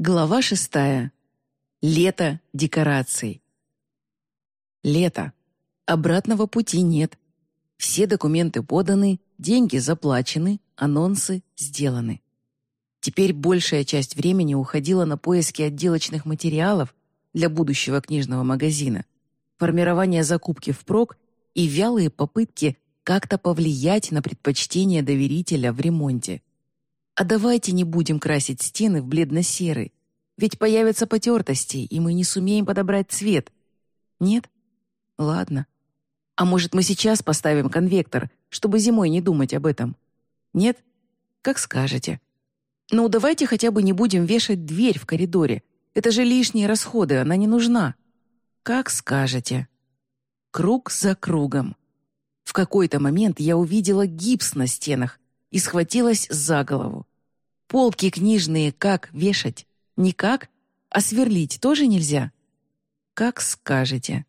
Глава шестая. Лето декораций. Лето. Обратного пути нет. Все документы поданы, деньги заплачены, анонсы сделаны. Теперь большая часть времени уходила на поиски отделочных материалов для будущего книжного магазина, формирование закупки впрок и вялые попытки как-то повлиять на предпочтение доверителя в ремонте. А давайте не будем красить стены в бледно-серый, ведь появятся потертости, и мы не сумеем подобрать цвет. Нет? Ладно. А может, мы сейчас поставим конвектор, чтобы зимой не думать об этом? Нет? Как скажете. Ну, давайте хотя бы не будем вешать дверь в коридоре. Это же лишние расходы, она не нужна. Как скажете. Круг за кругом. В какой-то момент я увидела гипс на стенах и схватилась за голову. Полки книжные как вешать? Никак? А сверлить тоже нельзя? Как скажете.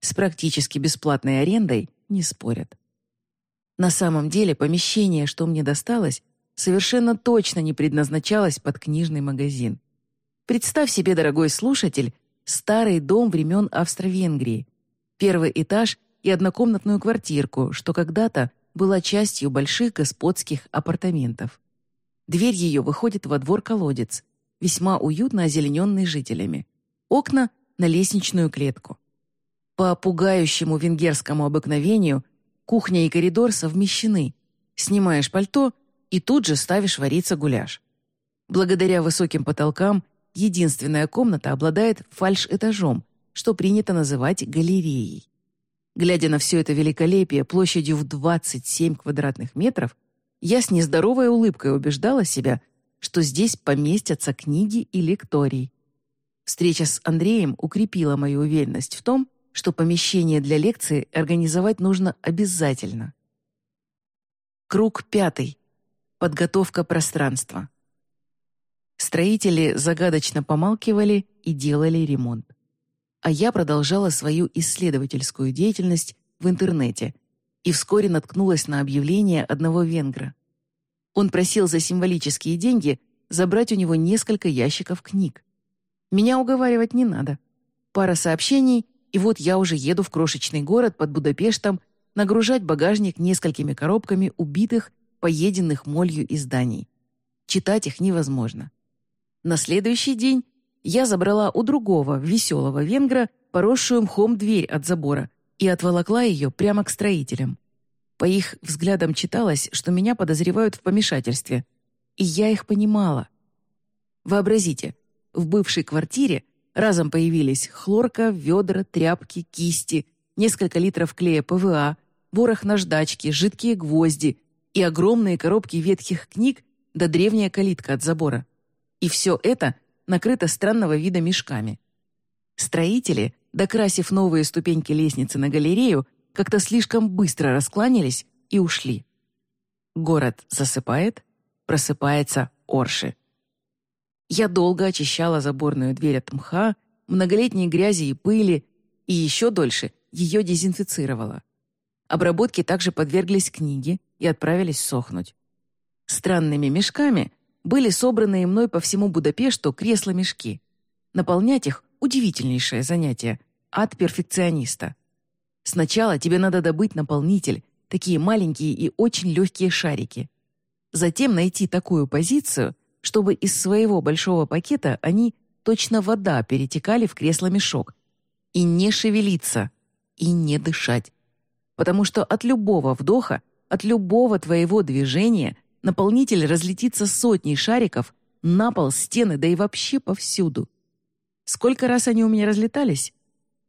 С практически бесплатной арендой не спорят. На самом деле помещение, что мне досталось, совершенно точно не предназначалось под книжный магазин. Представь себе, дорогой слушатель, старый дом времен Австро-Венгрии, первый этаж и однокомнатную квартирку, что когда-то была частью больших господских апартаментов. Дверь ее выходит во двор-колодец, весьма уютно озелененный жителями. Окна на лестничную клетку. По пугающему венгерскому обыкновению кухня и коридор совмещены. Снимаешь пальто и тут же ставишь вариться гуляш. Благодаря высоким потолкам единственная комната обладает фальш-этажом, что принято называть галереей. Глядя на все это великолепие площадью в 27 квадратных метров, я с нездоровой улыбкой убеждала себя, что здесь поместятся книги и лекторий. Встреча с Андреем укрепила мою уверенность в том, что помещение для лекции организовать нужно обязательно. Круг пятый. Подготовка пространства. Строители загадочно помалкивали и делали ремонт. А я продолжала свою исследовательскую деятельность в интернете, и вскоре наткнулась на объявление одного венгра. Он просил за символические деньги забрать у него несколько ящиков книг. Меня уговаривать не надо. Пара сообщений, и вот я уже еду в крошечный город под Будапештом нагружать багажник несколькими коробками убитых, поеденных молью изданий. Читать их невозможно. На следующий день я забрала у другого, веселого венгра, поросшую мхом дверь от забора и отволокла ее прямо к строителям. По их взглядам читалось, что меня подозревают в помешательстве. И я их понимала. Вообразите, в бывшей квартире разом появились хлорка, ведра, тряпки, кисти, несколько литров клея ПВА, ворох наждачки, жидкие гвозди и огромные коробки ветхих книг да древняя калитка от забора. И все это накрыто странного вида мешками. Строители докрасив новые ступеньки лестницы на галерею, как-то слишком быстро раскланялись и ушли. Город засыпает, просыпается Орши. Я долго очищала заборную дверь от мха, многолетней грязи и пыли, и еще дольше ее дезинфицировала. Обработке также подверглись книги и отправились сохнуть. Странными мешками были собраны мной по всему Будапешту кресла-мешки. Наполнять их удивительнейшее занятие. От перфекциониста. Сначала тебе надо добыть наполнитель, такие маленькие и очень легкие шарики. Затем найти такую позицию, чтобы из своего большого пакета они, точно вода, перетекали в кресло-мешок. И не шевелиться, и не дышать. Потому что от любого вдоха, от любого твоего движения наполнитель разлетится сотней шариков на пол, стены, да и вообще повсюду. Сколько раз они у меня разлетались?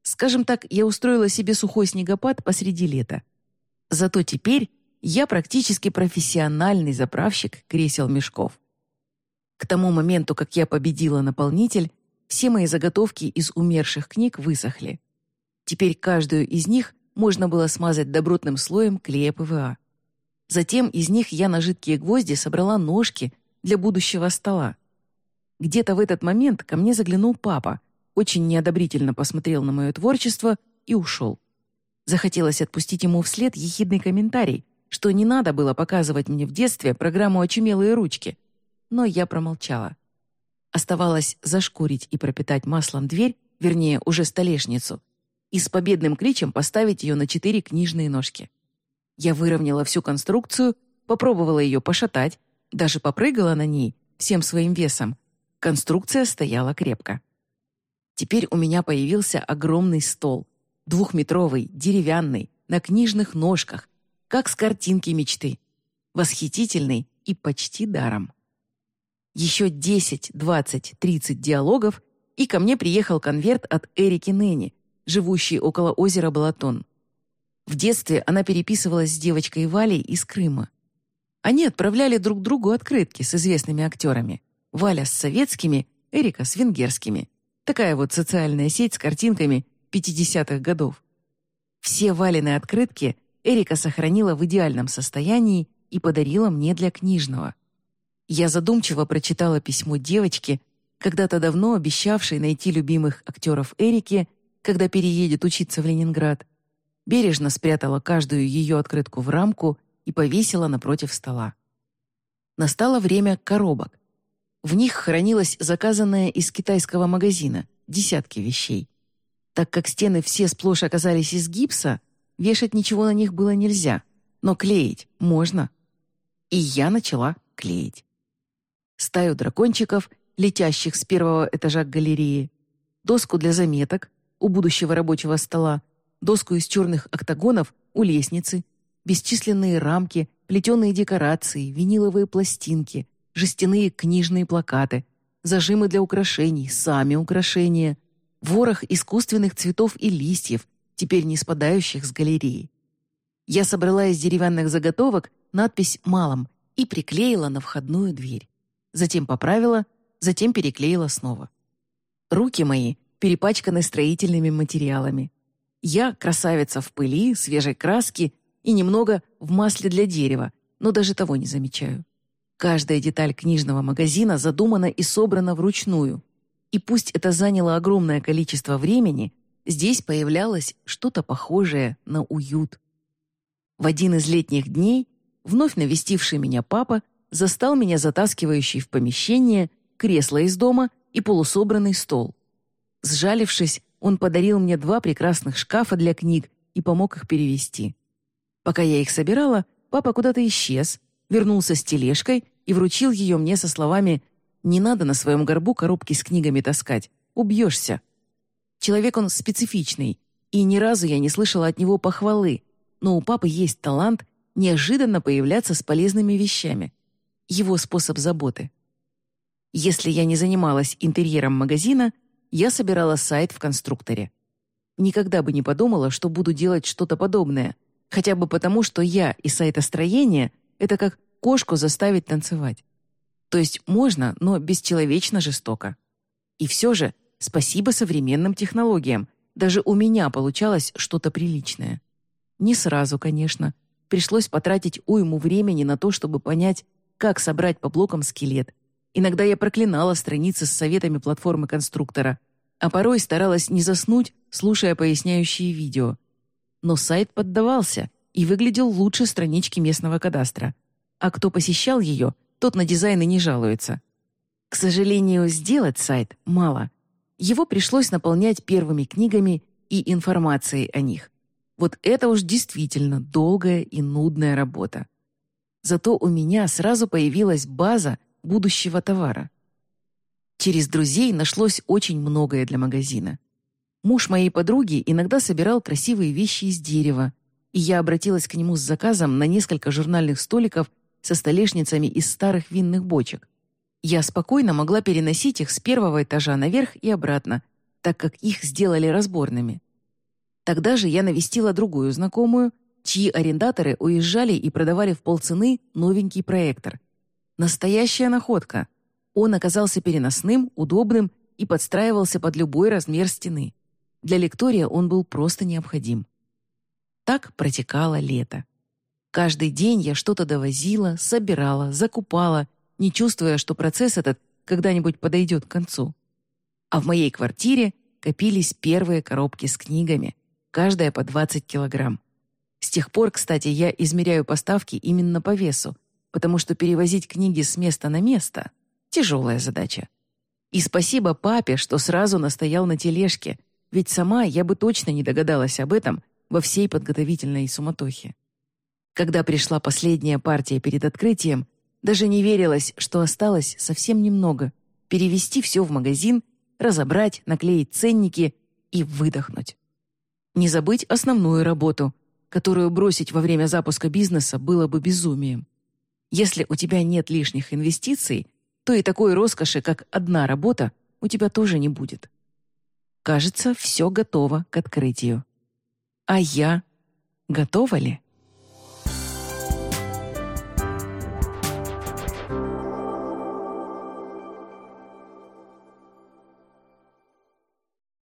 Скажем так, я устроила себе сухой снегопад посреди лета. Зато теперь я практически профессиональный заправщик кресел-мешков. К тому моменту, как я победила наполнитель, все мои заготовки из умерших книг высохли. Теперь каждую из них можно было смазать добротным слоем клея ПВА. Затем из них я на жидкие гвозди собрала ножки для будущего стола. Где-то в этот момент ко мне заглянул папа, очень неодобрительно посмотрел на мое творчество и ушел. Захотелось отпустить ему вслед ехидный комментарий, что не надо было показывать мне в детстве программу «Очумелые ручки», но я промолчала. Оставалось зашкурить и пропитать маслом дверь, вернее, уже столешницу, и с победным кличем поставить ее на четыре книжные ножки. Я выровняла всю конструкцию, попробовала ее пошатать, даже попрыгала на ней всем своим весом. Конструкция стояла крепко. Теперь у меня появился огромный стол, двухметровый, деревянный, на книжных ножках, как с картинки мечты. Восхитительный и почти даром. Еще 10, 20, 30 диалогов, и ко мне приехал конверт от Эрики Нэнни, живущей около озера Балатон. В детстве она переписывалась с девочкой Валей из Крыма. Они отправляли друг другу открытки с известными актерами. Валя с советскими, Эрика с венгерскими. Такая вот социальная сеть с картинками 50-х годов. Все Валины открытки Эрика сохранила в идеальном состоянии и подарила мне для книжного. Я задумчиво прочитала письмо девочки, когда-то давно обещавшей найти любимых актеров Эрики, когда переедет учиться в Ленинград, бережно спрятала каждую ее открытку в рамку и повесила напротив стола. Настало время коробок. В них хранилось заказанное из китайского магазина, десятки вещей. Так как стены все сплошь оказались из гипса, вешать ничего на них было нельзя, но клеить можно. И я начала клеить. Стаю дракончиков, летящих с первого этажа галереи, доску для заметок у будущего рабочего стола, доску из черных октагонов у лестницы, бесчисленные рамки, плетеные декорации, виниловые пластинки, жестяные книжные плакаты, зажимы для украшений, сами украшения, ворох искусственных цветов и листьев, теперь не спадающих с галереи. Я собрала из деревянных заготовок надпись «Малом» и приклеила на входную дверь. Затем поправила, затем переклеила снова. Руки мои перепачканы строительными материалами. Я красавица в пыли, свежей краске и немного в масле для дерева, но даже того не замечаю. Каждая деталь книжного магазина задумана и собрана вручную. И пусть это заняло огромное количество времени, здесь появлялось что-то похожее на уют. В один из летних дней вновь навестивший меня папа застал меня затаскивающий в помещение кресло из дома и полусобранный стол. Сжалившись, он подарил мне два прекрасных шкафа для книг и помог их перевести. Пока я их собирала, папа куда-то исчез, вернулся с тележкой и вручил ее мне со словами «Не надо на своем горбу коробки с книгами таскать, убьешься». Человек он специфичный, и ни разу я не слышала от него похвалы, но у папы есть талант неожиданно появляться с полезными вещами. Его способ заботы. Если я не занималась интерьером магазина, я собирала сайт в конструкторе. Никогда бы не подумала, что буду делать что-то подобное, хотя бы потому, что я и сайтостроение — это как кошку заставить танцевать. То есть можно, но бесчеловечно жестоко. И все же спасибо современным технологиям. Даже у меня получалось что-то приличное. Не сразу, конечно. Пришлось потратить уйму времени на то, чтобы понять, как собрать по блокам скелет. Иногда я проклинала страницы с советами платформы конструктора, а порой старалась не заснуть, слушая поясняющие видео. Но сайт поддавался и выглядел лучше странички местного кадастра а кто посещал ее, тот на дизайн и не жалуется. К сожалению, сделать сайт мало. Его пришлось наполнять первыми книгами и информацией о них. Вот это уж действительно долгая и нудная работа. Зато у меня сразу появилась база будущего товара. Через друзей нашлось очень многое для магазина. Муж моей подруги иногда собирал красивые вещи из дерева, и я обратилась к нему с заказом на несколько журнальных столиков со столешницами из старых винных бочек. Я спокойно могла переносить их с первого этажа наверх и обратно, так как их сделали разборными. Тогда же я навестила другую знакомую, чьи арендаторы уезжали и продавали в полцены новенький проектор. Настоящая находка. Он оказался переносным, удобным и подстраивался под любой размер стены. Для лектория он был просто необходим. Так протекало лето. Каждый день я что-то довозила, собирала, закупала, не чувствуя, что процесс этот когда-нибудь подойдет к концу. А в моей квартире копились первые коробки с книгами, каждая по 20 килограмм. С тех пор, кстати, я измеряю поставки именно по весу, потому что перевозить книги с места на место — тяжелая задача. И спасибо папе, что сразу настоял на тележке, ведь сама я бы точно не догадалась об этом во всей подготовительной суматохе. Когда пришла последняя партия перед открытием, даже не верилось, что осталось совсем немного — перевести все в магазин, разобрать, наклеить ценники и выдохнуть. Не забыть основную работу, которую бросить во время запуска бизнеса было бы безумием. Если у тебя нет лишних инвестиций, то и такой роскоши, как одна работа, у тебя тоже не будет. Кажется, все готово к открытию. А я готова ли?